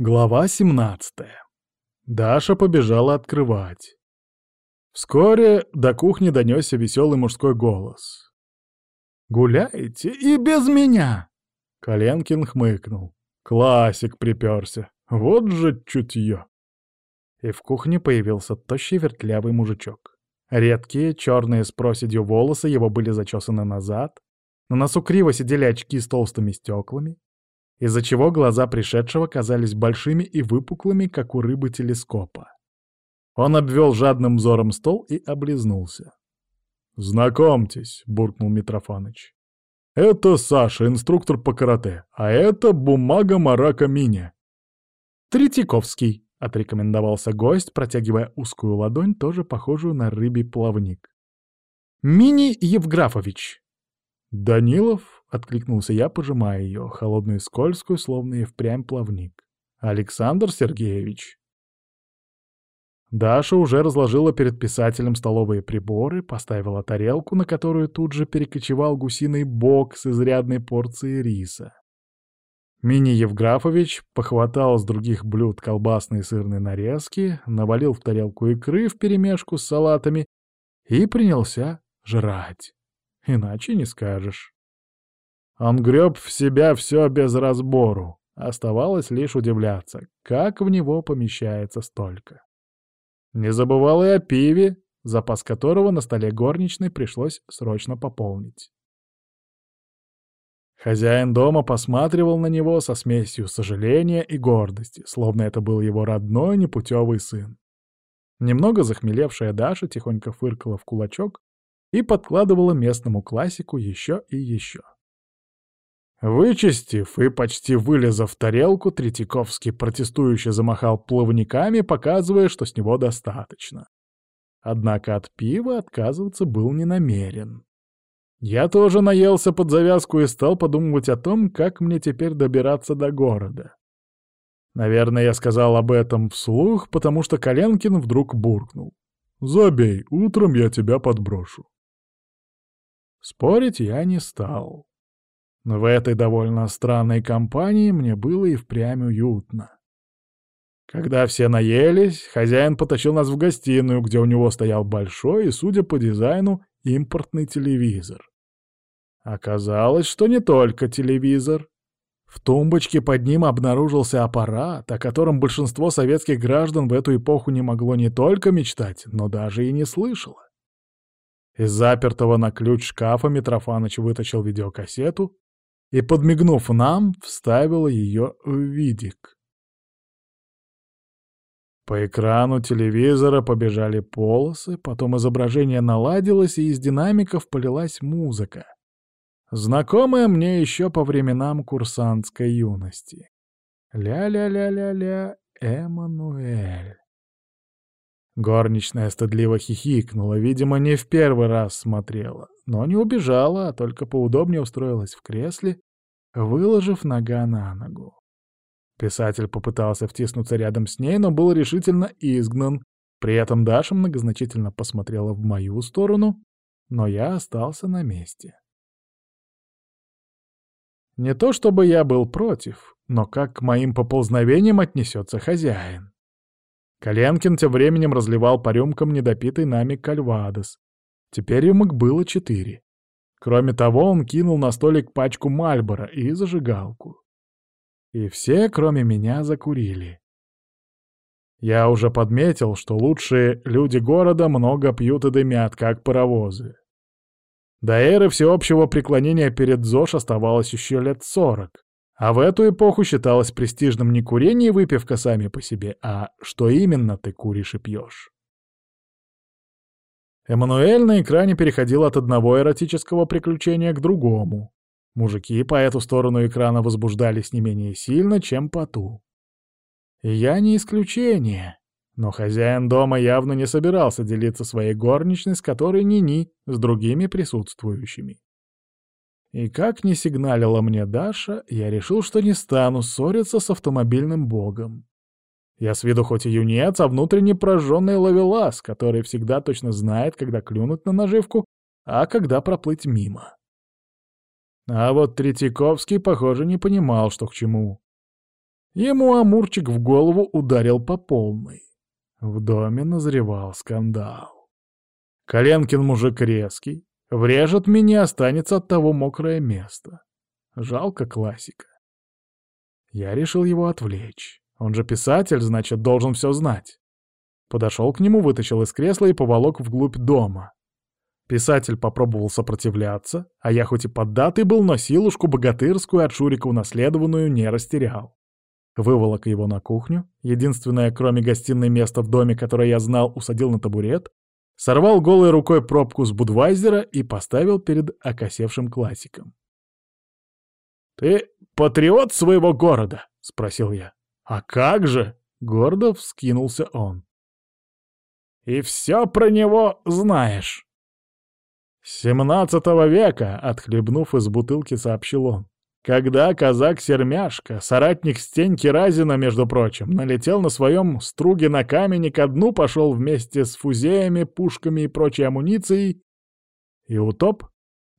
Глава 17. Даша побежала открывать. Вскоре до кухни донесся веселый мужской голос. «Гуляете и без меня!» Коленкин хмыкнул. Классик приперся. Вот же чутье. И в кухне появился тощий вертлявый мужичок. Редкие, черные с проседью волосы его были зачесаны назад, на носу криво сидели очки с толстыми стеклами, из-за чего глаза пришедшего казались большими и выпуклыми, как у рыбы телескопа. Он обвел жадным взором стол и облизнулся. «Знакомьтесь», — буркнул Митрофаныч. «Это Саша, инструктор по карате, а это бумага Марака Миня». «Третьяковский», — отрекомендовался гость, протягивая узкую ладонь, тоже похожую на рыбий плавник. «Мини Евграфович». «Данилов?» — откликнулся я, пожимая ее, холодную и скользкую, словно и впрямь плавник. «Александр Сергеевич». Даша уже разложила перед писателем столовые приборы, поставила тарелку, на которую тут же перекочевал гусиный бок с изрядной порцией риса. Мини Евграфович похватал с других блюд колбасные сырные нарезки, навалил в тарелку икры вперемешку с салатами и принялся жрать. Иначе не скажешь. Он греб в себя все без разбору. Оставалось лишь удивляться, как в него помещается столько. Не забывал и о пиве, запас которого на столе горничной пришлось срочно пополнить. Хозяин дома посматривал на него со смесью сожаления и гордости, словно это был его родной непутевый сын. Немного захмелевшая Даша тихонько фыркала в кулачок и подкладывала местному классику еще и еще. Вычистив и почти вылезав тарелку, Третьяковский протестующе замахал плавниками, показывая, что с него достаточно. Однако от пива отказываться был не намерен. Я тоже наелся под завязку и стал подумывать о том, как мне теперь добираться до города. Наверное, я сказал об этом вслух, потому что Коленкин вдруг буркнул. «Забей, утром я тебя подброшу». Спорить я не стал. В этой довольно странной компании мне было и впрямь уютно. Когда все наелись, хозяин потащил нас в гостиную, где у него стоял большой и, судя по дизайну, импортный телевизор. Оказалось, что не только телевизор. В тумбочке под ним обнаружился аппарат, о котором большинство советских граждан в эту эпоху не могло не только мечтать, но даже и не слышало. Из запертого на ключ шкафа Митрофаныч вытащил видеокассету и, подмигнув нам, вставила ее в видик. По экрану телевизора побежали полосы, потом изображение наладилось, и из динамиков полилась музыка. Знакомая мне еще по временам курсантской юности. Ля-ля-ля-ля-ля, Эммануэль. Горничная стыдливо хихикнула, видимо, не в первый раз смотрела, но не убежала, а только поудобнее устроилась в кресле, выложив нога на ногу. Писатель попытался втиснуться рядом с ней, но был решительно изгнан. При этом Даша многозначительно посмотрела в мою сторону, но я остался на месте. Не то чтобы я был против, но как к моим поползновениям отнесется хозяин. Коленкин тем временем разливал по рюмкам недопитый нами кальвадос. Теперь рюмок было четыре. Кроме того, он кинул на столик пачку Мальбора и зажигалку. И все, кроме меня, закурили. Я уже подметил, что лучшие люди города много пьют и дымят, как паровозы. До эры всеобщего преклонения перед ЗОЖ оставалось еще лет сорок. А в эту эпоху считалось престижным не курение и выпивка сами по себе, а что именно ты куришь и пьешь. Эммануэль на экране переходил от одного эротического приключения к другому. Мужики по эту сторону экрана возбуждались не менее сильно, чем по ту. Я не исключение. Но хозяин дома явно не собирался делиться своей горничной, с которой ни-ни, с другими присутствующими. И как не сигналила мне Даша, я решил, что не стану ссориться с автомобильным богом. Я с виду хоть и юнец, а внутренне прожженный ловелас, который всегда точно знает, когда клюнуть на наживку, а когда проплыть мимо. А вот Третьяковский, похоже, не понимал, что к чему. Ему Амурчик в голову ударил по полной. В доме назревал скандал. Коленкин мужик резкий, врежет меня, останется от того мокрое место. Жалко классика. Я решил его отвлечь. Он же писатель, значит, должен все знать. Подошел к нему, вытащил из кресла и поволок вглубь дома. Писатель попробовал сопротивляться, а я хоть и поддатый был, но силушку богатырскую от Шурика унаследованную не растерял. Выволок его на кухню, единственное, кроме гостиной место в доме, которое я знал, усадил на табурет, сорвал голой рукой пробку с Будвайзера и поставил перед окосевшим классиком. «Ты патриот своего города?» — спросил я. «А как же?» — гордо вскинулся он. «И все про него знаешь». «Семнадцатого века», — отхлебнув из бутылки, сообщил он. Когда казак-сермяшка, соратник Стеньки Разина, между прочим, налетел на своем струге на камень и ко дну пошел вместе с фузеями, пушками и прочей амуницией, и утоп?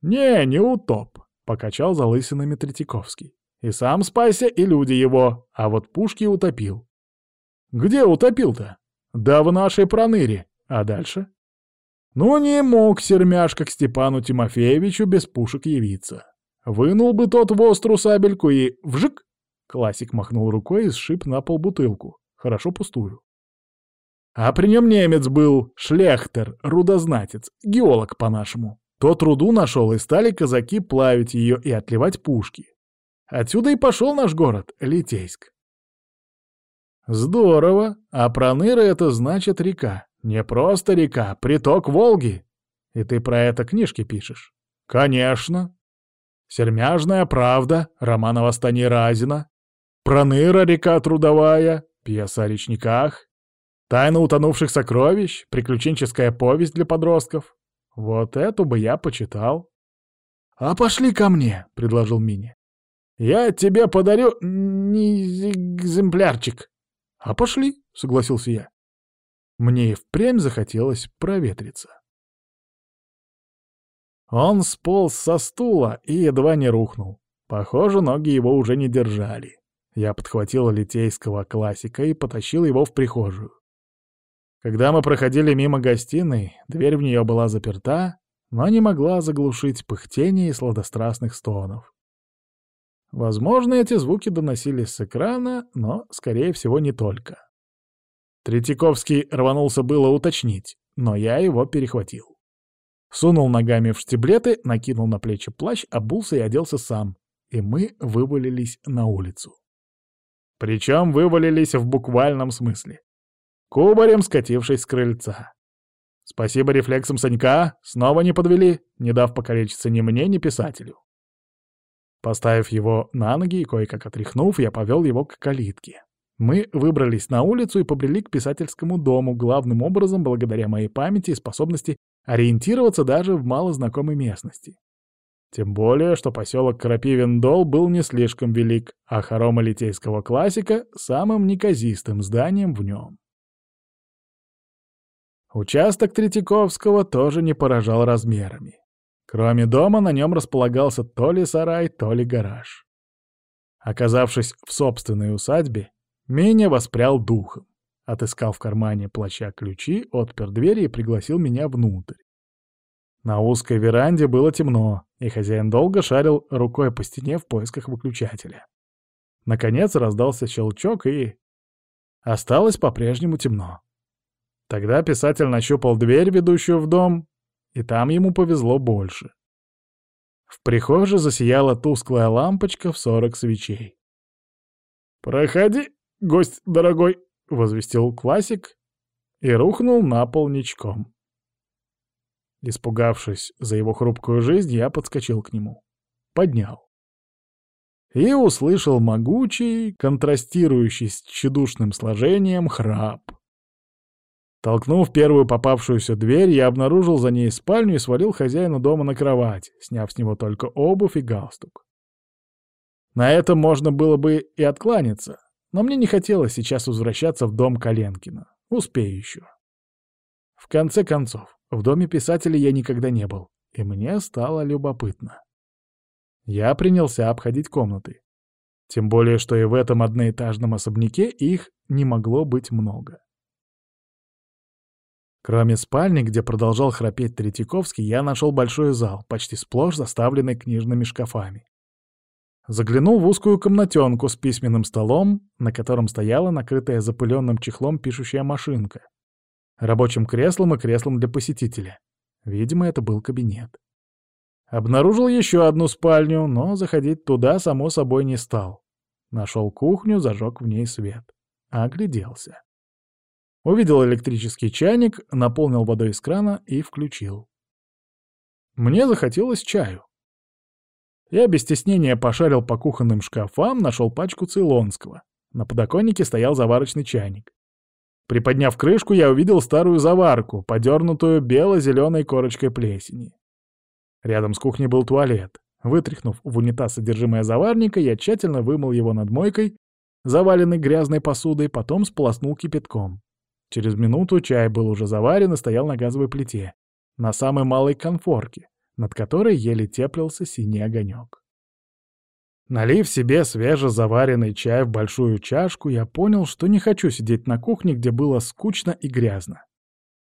Не, не утоп, покачал залысинами Третьяковский. И сам спасся, и люди его, а вот пушки утопил. Где утопил-то? Да в нашей проныре. А дальше? Ну, не мог сермяшка к Степану Тимофеевичу без пушек явиться. Вынул бы тот в острую сабельку и вжик! Классик махнул рукой и сшиб на пол бутылку. Хорошо пустую. А при нем немец был, шляхтер, рудознатец, геолог по-нашему. Тот руду нашел, и стали казаки плавить ее и отливать пушки. Отсюда и пошел наш город, Литейск. Здорово, а Проныры — это значит река. Не просто река, приток Волги. И ты про это книжки пишешь? Конечно. Сермяжная правда, роман о восстании Разина. Проныра, река трудовая, пьеса о речниках. Тайна утонувших сокровищ, приключенческая повесть для подростков. Вот эту бы я почитал. «А пошли ко мне», — предложил Мини. «Я тебе подарю не экземплярчик». «А пошли», — согласился я. Мне и впрямь захотелось проветриться. Он сполз со стула и едва не рухнул. Похоже, ноги его уже не держали. Я подхватил литейского классика и потащил его в прихожую. Когда мы проходили мимо гостиной, дверь в нее была заперта, но не могла заглушить пыхтение и сладострастных стонов. Возможно, эти звуки доносились с экрана, но, скорее всего, не только. Третьяковский рванулся было уточнить, но я его перехватил. Сунул ногами в штиблеты, накинул на плечи плащ, обулся и оделся сам. И мы вывалились на улицу. Причем вывалились в буквальном смысле. Кубарем скатившись с крыльца. Спасибо рефлексам Санька, снова не подвели, не дав покалечиться ни мне, ни писателю. Поставив его на ноги и кое-как отряхнув, я повел его к калитке. Мы выбрались на улицу и побрели к писательскому дому, главным образом благодаря моей памяти и способности ориентироваться даже в малознакомой местности. Тем более, что поселок Крапивин-Дол был не слишком велик, а хорома литейского классика — самым неказистым зданием в нем. Участок Третьяковского тоже не поражал размерами. Кроме дома, на нем располагался то ли сарай, то ли гараж. Оказавшись в собственной усадьбе, Меня воспрял духом. Отыскал в кармане плаща ключи, отпер дверь и пригласил меня внутрь. На узкой веранде было темно, и хозяин долго шарил рукой по стене в поисках выключателя. Наконец раздался щелчок, и... Осталось по-прежнему темно. Тогда писатель нащупал дверь, ведущую в дом, и там ему повезло больше. В прихожей засияла тусклая лампочка в сорок свечей. «Проходи, гость дорогой!» — возвестил классик и рухнул на пол ничком. Испугавшись за его хрупкую жизнь, я подскочил к нему. Поднял. И услышал могучий, контрастирующий с тщедушным сложением, храп. Толкнув первую попавшуюся дверь, я обнаружил за ней спальню и свалил хозяина дома на кровать, сняв с него только обувь и галстук. На этом можно было бы и откланяться, но мне не хотелось сейчас возвращаться в дом Коленкина. Успею еще. В конце концов, в доме писателя я никогда не был, и мне стало любопытно. Я принялся обходить комнаты. Тем более, что и в этом одноэтажном особняке их не могло быть много. Кроме спальни, где продолжал храпеть Третьяковский, я нашел большой зал, почти сплошь заставленный книжными шкафами. Заглянул в узкую комнатенку с письменным столом, на котором стояла накрытая запыленным чехлом пишущая машинка, рабочим креслом и креслом для посетителя. Видимо, это был кабинет. Обнаружил еще одну спальню, но заходить туда, само собой, не стал. Нашел кухню, зажег в ней свет. Огляделся. Увидел электрический чайник, наполнил водой из крана и включил. Мне захотелось чаю. Я без стеснения пошарил по кухонным шкафам, нашел пачку цейлонского. На подоконнике стоял заварочный чайник. Приподняв крышку, я увидел старую заварку, подернутую бело-зеленой корочкой плесени. Рядом с кухней был туалет. Вытряхнув в унитаз содержимое заварника, я тщательно вымыл его над мойкой, заваленной грязной посудой, потом сполоснул кипятком. Через минуту чай был уже заварен и стоял на газовой плите, на самой малой конфорке, над которой еле теплился синий огонек. Налив себе свежезаваренный чай в большую чашку, я понял, что не хочу сидеть на кухне, где было скучно и грязно.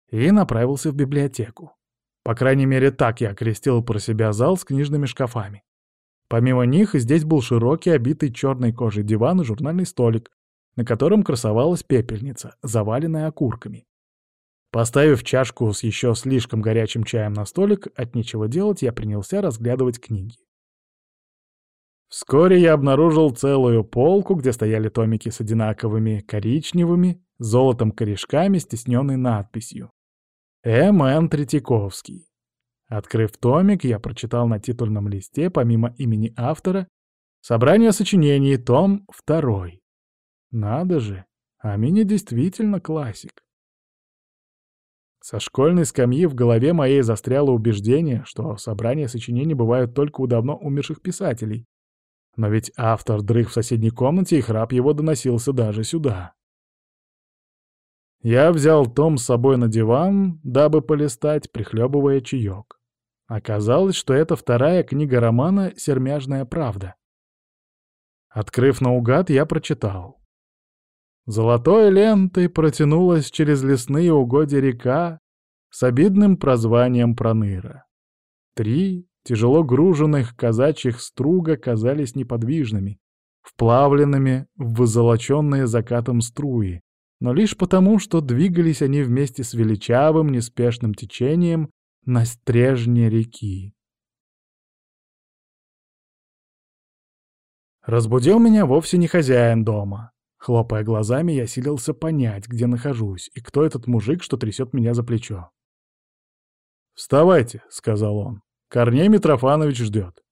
И направился в библиотеку. По крайней мере, так я окрестил про себя зал с книжными шкафами. Помимо них здесь был широкий, обитый черной кожей диван и журнальный столик, на котором красовалась пепельница, заваленная окурками. Поставив чашку с еще слишком горячим чаем на столик, от нечего делать я принялся разглядывать книги. Вскоре я обнаружил целую полку, где стояли томики с одинаковыми коричневыми, золотом корешками с тисненной надписью М.Н. Третьяковский. Открыв томик, я прочитал на титульном листе, помимо имени автора, собрание сочинений, том второй. Надо же, а действительно классик. Со школьной скамьи в голове моей застряло убеждение, что собрания сочинений бывают только у давно умерших писателей. Но ведь автор дрых в соседней комнате, и храп его доносился даже сюда. Я взял том с собой на диван, дабы полистать, прихлебывая чаек. Оказалось, что это вторая книга романа «Сермяжная правда». Открыв наугад, я прочитал. Золотой лентой протянулась через лесные угодья река с обидным прозванием Проныра. Три тяжело груженных казачьих струга казались неподвижными, вплавленными в вызолоченные закатом струи, но лишь потому, что двигались они вместе с величавым неспешным течением на стрежне реки. Разбудил меня вовсе не хозяин дома. Хлопая глазами, я силился понять, где нахожусь, и кто этот мужик, что трясет меня за плечо. «Вставайте», — сказал он. «Корней Митрофанович ждет».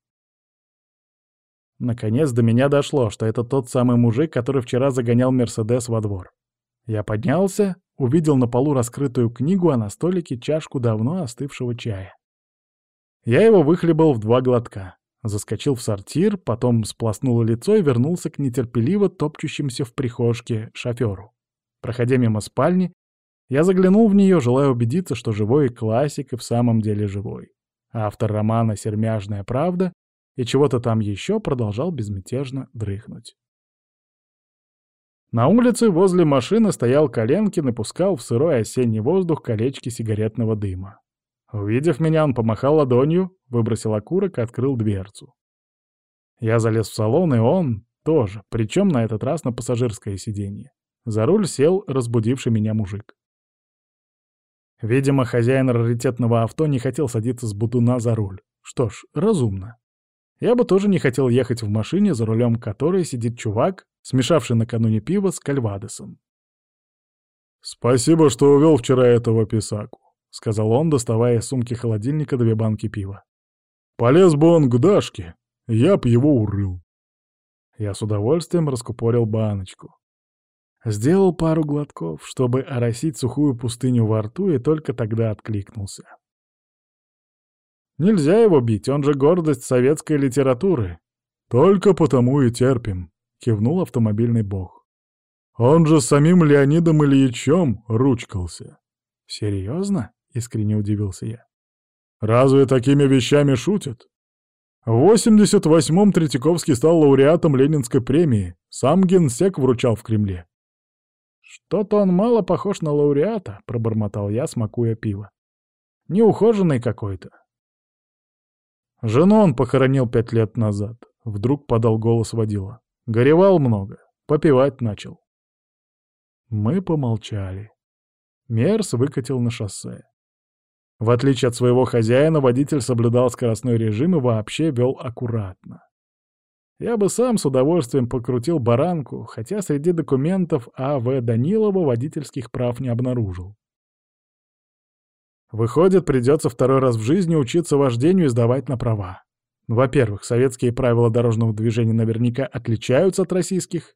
Наконец до меня дошло, что это тот самый мужик, который вчера загонял Мерседес во двор. Я поднялся, увидел на полу раскрытую книгу, а на столике чашку давно остывшего чая. Я его выхлебал в два глотка. Заскочил в сортир, потом сплоснул лицо и вернулся к нетерпеливо топчущимся в прихожке шоферу. Проходя мимо спальни, я заглянул в нее, желая убедиться, что живой классик и в самом деле живой. Автор романа «Сермяжная правда» и чего-то там еще продолжал безмятежно дрыхнуть. На улице возле машины стоял Коленкин и пускал в сырой осенний воздух колечки сигаретного дыма. Увидев меня, он помахал ладонью, выбросил окурок и открыл дверцу. Я залез в салон, и он тоже, причем на этот раз на пассажирское сиденье. За руль сел разбудивший меня мужик. Видимо, хозяин раритетного авто не хотел садиться с будуна за руль. Что ж, разумно. Я бы тоже не хотел ехать в машине, за рулем которой сидит чувак, смешавший накануне пиво с кальвадосом. «Спасибо, что увел вчера этого писаку», — сказал он, доставая из сумки холодильника две банки пива. «Полез бы он к Дашке, я б его урыл». Я с удовольствием раскупорил баночку. Сделал пару глотков, чтобы оросить сухую пустыню во рту, и только тогда откликнулся. Нельзя его бить, он же гордость советской литературы. Только потому и терпим, кивнул автомобильный бог. Он же самим Леонидом Ильичем ручкался. Серьезно? Искренне удивился я. Разве такими вещами шутят? В 88-м Третьяковский стал лауреатом Ленинской премии. Сам генсек вручал в Кремле. «Что-то он мало похож на лауреата», — пробормотал я, смакуя пиво. «Неухоженный какой-то». Жену он похоронил пять лет назад. Вдруг подал голос водила. Горевал много, попивать начал. Мы помолчали. Мерс выкатил на шоссе. В отличие от своего хозяина, водитель соблюдал скоростной режим и вообще вел аккуратно. Я бы сам с удовольствием покрутил баранку, хотя среди документов А.В. Данилова водительских прав не обнаружил. Выходит, придется второй раз в жизни учиться вождению и сдавать на права. Во-первых, советские правила дорожного движения наверняка отличаются от российских,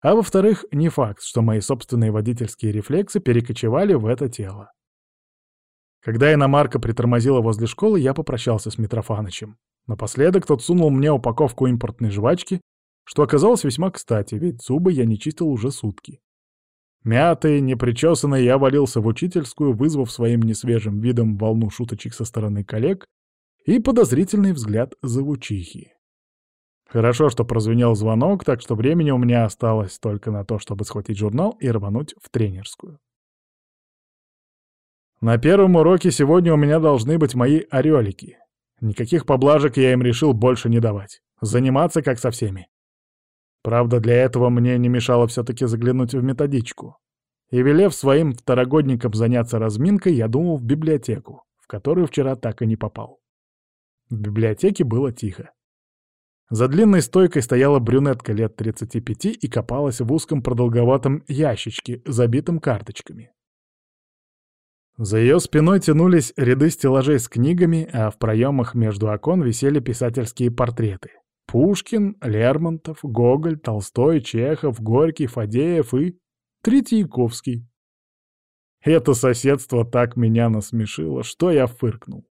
а во-вторых, не факт, что мои собственные водительские рефлексы перекочевали в это тело. Когда иномарка притормозила возле школы, я попрощался с Митрофанычем. Напоследок тот сунул мне упаковку импортной жвачки, что оказалось весьма кстати, ведь зубы я не чистил уже сутки. Мятый, непричесанный, я валился в учительскую, вызвав своим несвежим видом волну шуточек со стороны коллег и подозрительный взгляд завучихи. Хорошо, что прозвенел звонок, так что времени у меня осталось только на то, чтобы схватить журнал и рвануть в тренерскую. На первом уроке сегодня у меня должны быть мои орелики. Никаких поблажек я им решил больше не давать. Заниматься как со всеми. Правда, для этого мне не мешало все-таки заглянуть в методичку. И велев своим второгодникам заняться разминкой, я думал в библиотеку, в которую вчера так и не попал. В библиотеке было тихо. За длинной стойкой стояла брюнетка лет 35 и копалась в узком продолговатом ящичке, забитом карточками. За ее спиной тянулись ряды стеллажей с книгами, а в проемах между окон висели писательские портреты. Пушкин, Лермонтов, Гоголь, Толстой, Чехов, Горький, Фадеев и Третьяковский. Это соседство так меня насмешило, что я фыркнул.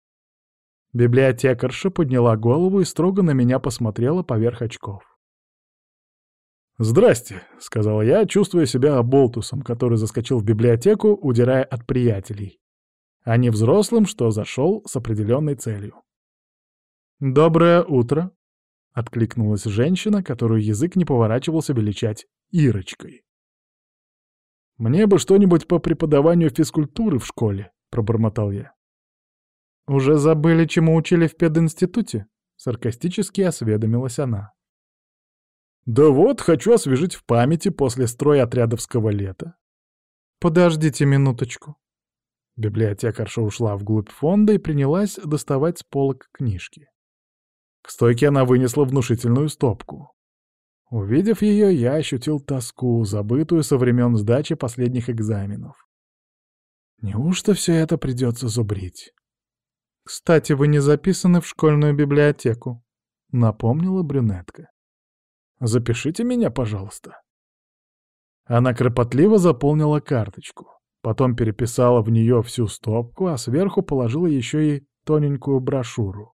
Библиотекарша подняла голову и строго на меня посмотрела поверх очков. «Здрасте», — сказал я, чувствуя себя оболтусом, который заскочил в библиотеку, удирая от приятелей, а не взрослым, что зашел с определенной целью. «Доброе утро», — откликнулась женщина, которую язык не поворачивался величать Ирочкой. «Мне бы что-нибудь по преподаванию физкультуры в школе», — пробормотал я. «Уже забыли, чему учили в пединституте?» — саркастически осведомилась она. Да вот, хочу освежить в памяти после строя отрядовского лета. Подождите минуточку. Библиотекарша ушла вглубь фонда и принялась доставать с полок книжки. К стойке она вынесла внушительную стопку. Увидев ее, я ощутил тоску, забытую со времен сдачи последних экзаменов. Неужто все это придется зубрить? «Кстати, вы не записаны в школьную библиотеку», — напомнила брюнетка. Запишите меня, пожалуйста». Она кропотливо заполнила карточку, потом переписала в нее всю стопку, а сверху положила еще и тоненькую брошюру.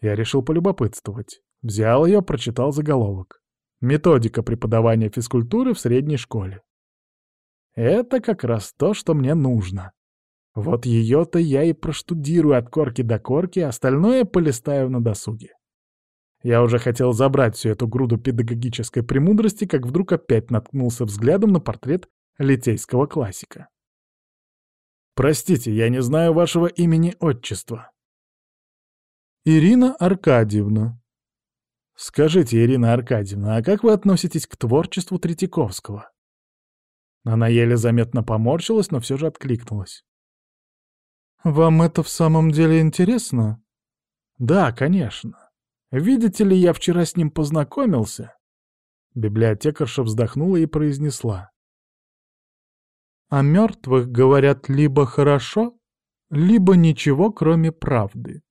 Я решил полюбопытствовать. Взял ее, прочитал заголовок. «Методика преподавания физкультуры в средней школе». Это как раз то, что мне нужно. Вот ее-то я и проштудирую от корки до корки, остальное полистаю на досуге. Я уже хотел забрать всю эту груду педагогической премудрости, как вдруг опять наткнулся взглядом на портрет литейского классика. «Простите, я не знаю вашего имени-отчества». «Ирина Аркадьевна». «Скажите, Ирина Аркадьевна, а как вы относитесь к творчеству Третьяковского?» Она еле заметно поморщилась, но все же откликнулась. «Вам это в самом деле интересно?» «Да, конечно. Видите ли, я вчера с ним познакомился?» Библиотекарша вздохнула и произнесла. «О мертвых говорят либо хорошо, либо ничего, кроме правды.